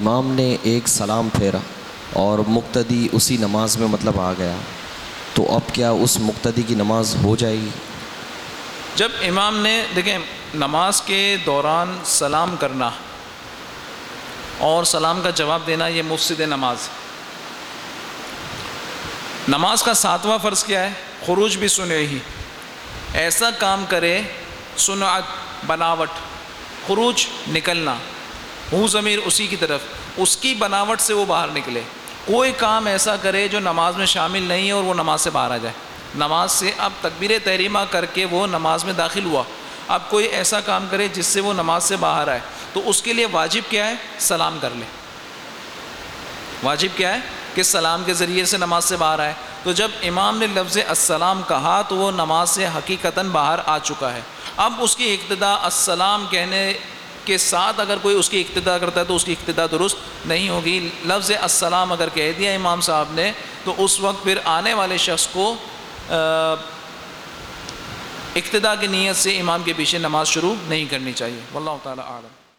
امام نے ایک سلام پھیرا اور مقتدی اسی نماز میں مطلب آ گیا۔ تو اب کیا اس مقتدی کی نماز ہو جائے گی؟ جب امام نے، دیکھیں، نماز کے دوران سلام کرنا اور سلام کا جواب دینا، یہ مفسد نماز نماز کا ساتواں فرض کیا ہے؟ خروج بھی سنے ہی۔ ایسا کام کرے، سنعت، بناوٹ، خروج، نکلنا۔ ہوں ضمیر اسی کی طرف۔ اس کی بناوٹ سے وہ باہر نکلے۔ کوئی کام ایسا کرے جو نماز میں شامل نہیں ہے اور وہ نماز سے باہر آ جائے۔ نماز سے اب تکبیر تحریمہ کر کے وہ نماز میں داخل ہوا۔ اب کوئی ایسا کام کرے جس سے وہ نماز سے باہر آئے۔ تو اس کے لیے واجب کیا ہے؟ سلام کر لے۔ واجب کیا ہے؟ کہ سلام کے ذریعے سے نماز سے باہر آئے۔ تو جب امام نے لفظ السلام کہا تو وہ نماز سے حقیقتاً باہر آ چکا ہے۔ اب اس کی ابتدا السلام کہنے کے ساتھ اگر کوئی اس کی اقتدا کرتا ہے تو اس کی ابتدا درست نہیں ہوگی۔ لفظ السلام اگر کہہ دیا امام صاحب نے، تو اس وقت پھر آنے والے شخص کو ابتدا کی نیت سے امام کے پیچھے نماز شروع نہیں کرنی چاہیے۔ واللہ تعالی عالم